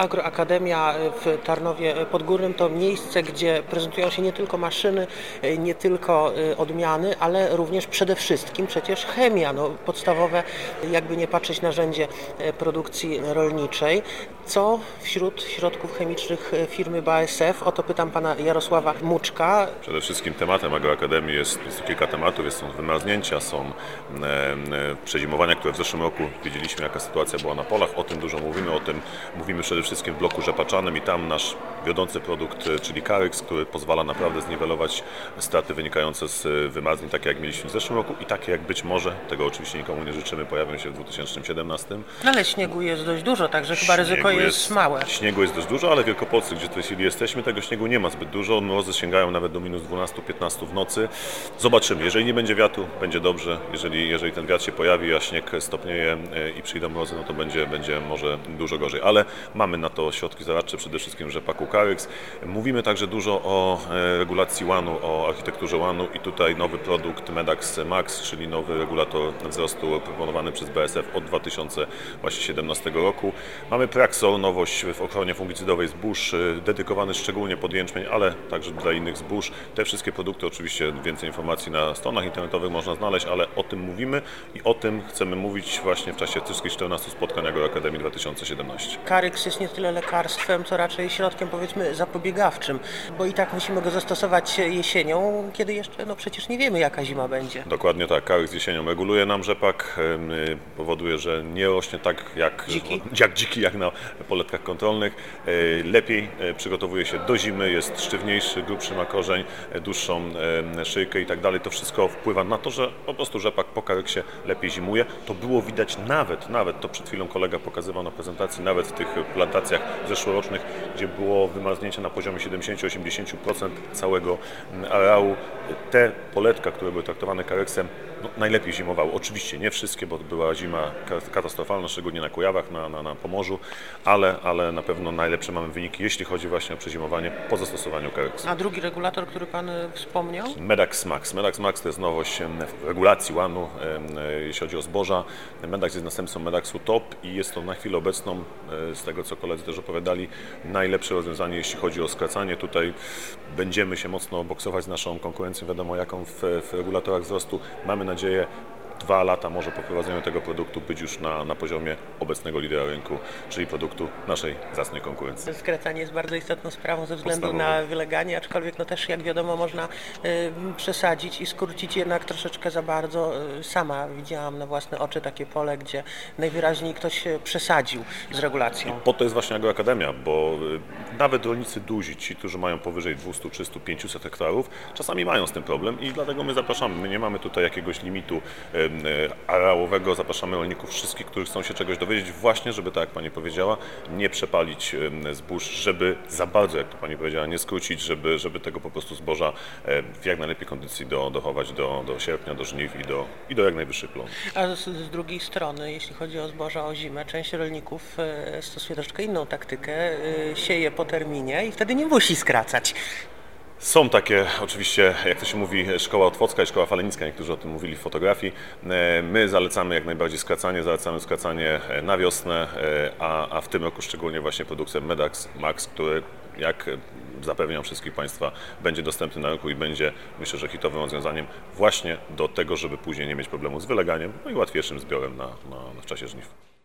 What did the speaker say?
Agroakademia w Tarnowie Podgórnym to miejsce, gdzie prezentują się nie tylko maszyny, nie tylko odmiany, ale również przede wszystkim przecież chemia, no, podstawowe, jakby nie patrzeć, narzędzie produkcji rolniczej. Co wśród środków chemicznych firmy BASF? O to pytam pana Jarosława Muczka. Przede wszystkim tematem Agroakademii jest, jest kilka tematów. Jest, są wymarznięcia, są e, e, przezimowania, które w zeszłym roku widzieliśmy, jaka sytuacja była na polach. O tym dużo mówimy, o tym mówimy przede wszystkim w bloku rzepaczanym i tam nasz wiodący produkt, e, czyli Caryx, który pozwala naprawdę zniwelować straty wynikające z wymarznień, takie jak mieliśmy w zeszłym roku i takie jak być może, tego oczywiście nikomu nie życzymy, pojawią się w 2017. No ale śniegu jest dość dużo, także chyba ryzyko jest, jest małe. Śniegu jest dość dużo, ale w Wielkopolsce, gdzie w tej chwili jesteśmy, tego śniegu nie ma zbyt dużo. Mrozy sięgają nawet do minus 12-15 w nocy. Zobaczymy. Jeżeli nie będzie wiatru, będzie dobrze. Jeżeli, jeżeli ten wiatr się pojawi, a śnieg stopnieje e, i przyjdą mrozy, no to będzie, będzie może dużo gorzej. Ale mamy na to środki zaradcze, przede wszystkim rzepaku Caryx. Mówimy także dużo o e, regulacji łanu, o architekturze łanu i tutaj nowy produkt Medax Max, czyli nowy regulator wzrostu proponowany przez BSF od 2017 roku. Mamy Praxor, nowość w ochronie fungicydowej zbóż, e, dedykowany szczególnie pod jęczmień, ale także dla innych zbóż. Te wszystkie produkty, oczywiście więcej informacji na stronach internetowych można znaleźć, ale o tym mówimy i o tym chcemy mówić właśnie w czasie wszystkich 14 spotkań Agroakademii 2017. Karyks jest nie tyle lekarstwem, co raczej środkiem powiedzmy zapobiegawczym, bo i tak musimy go zastosować jesienią, kiedy jeszcze no przecież nie wiemy jaka zima będzie. Dokładnie tak, Karyks jesienią reguluje nam rzepak, powoduje, że nie rośnie tak jak dziki, jak, dziki, jak na poletkach kontrolnych. E, lepiej e, przygotowuje się do zimy, jest sztywniejszy, grubszy ma korzeń, e, dłuższą szyjkę i tak dalej. To wszystko wpływa na to, że po prostu rzepak po karyksie lepiej zimuje. To było widać nawet, nawet to przed chwilą kolega pokazywał na prezentacji, nawet w tych plantacjach zeszłorocznych, gdzie było wymarznięcie na poziomie 70-80% całego areału. Te poletka, które były traktowane kareksem, no, najlepiej zimowały. Oczywiście nie wszystkie, bo była zima katastrofalna, szczególnie na Kujawach, na, na, na Pomorzu, ale, ale na pewno najlepsze mamy wyniki, jeśli chodzi właśnie o przezimowanie po zastosowaniu Carex. A drugi regulator, który Pan e, wspomniał? Medax Max. Medax Max to jest nowość w regulacji łanu, e, jeśli chodzi o zboża. Medax jest następcą Medaxu Top i jest to na chwilę obecną, e, z tego co koledzy też opowiadali, najlepsze rozwiązanie, jeśli chodzi o skracanie. Tutaj będziemy się mocno boksować z naszą konkurencją, wiadomo jaką w, w regulatorach wzrostu. Mamy nadzieję dwa lata może po wprowadzeniu tego produktu być już na, na poziomie obecnego lidera rynku, czyli produktu naszej zacnej konkurencji. Skracanie jest bardzo istotną sprawą ze względu Podstawowe. na wyleganie, aczkolwiek no też jak wiadomo można y, przesadzić i skrócić jednak troszeczkę za bardzo. Y, sama widziałam na własne oczy takie pole, gdzie najwyraźniej ktoś przesadził z regulacją. I po to jest właśnie Agroakademia, bo y, nawet rolnicy duzi, ci, którzy mają powyżej 200, 300, 500 hektarów, czasami mają z tym problem i dlatego my zapraszamy. My nie mamy tutaj jakiegoś limitu E, areałowego. Zapraszamy rolników wszystkich, którzy chcą się czegoś dowiedzieć, właśnie, żeby tak jak Pani powiedziała, nie przepalić zbóż, żeby za bardzo, jak to Pani powiedziała, nie skrócić, żeby, żeby tego po prostu zboża e, w jak najlepiej kondycji do, dochować do, do sierpnia, do żniw i do, i do jak najwyższych plonów. A z, z drugiej strony, jeśli chodzi o zboża o zimę, część rolników stosuje troszeczkę inną taktykę, sieje po terminie i wtedy nie musi skracać. Są takie, oczywiście, jak to się mówi, szkoła otwocka i szkoła falenicka, niektórzy o tym mówili w fotografii. E, my zalecamy jak najbardziej skracanie, zalecamy skracanie e, na wiosnę, e, a, a w tym roku szczególnie właśnie produkcję Medax Max, który jak zapewniam wszystkich Państwa, będzie dostępny na rynku i będzie, myślę, że hitowym rozwiązaniem właśnie do tego, żeby później nie mieć problemu z wyleganiem, no i łatwiejszym zbiorem na, na, w czasie żniw.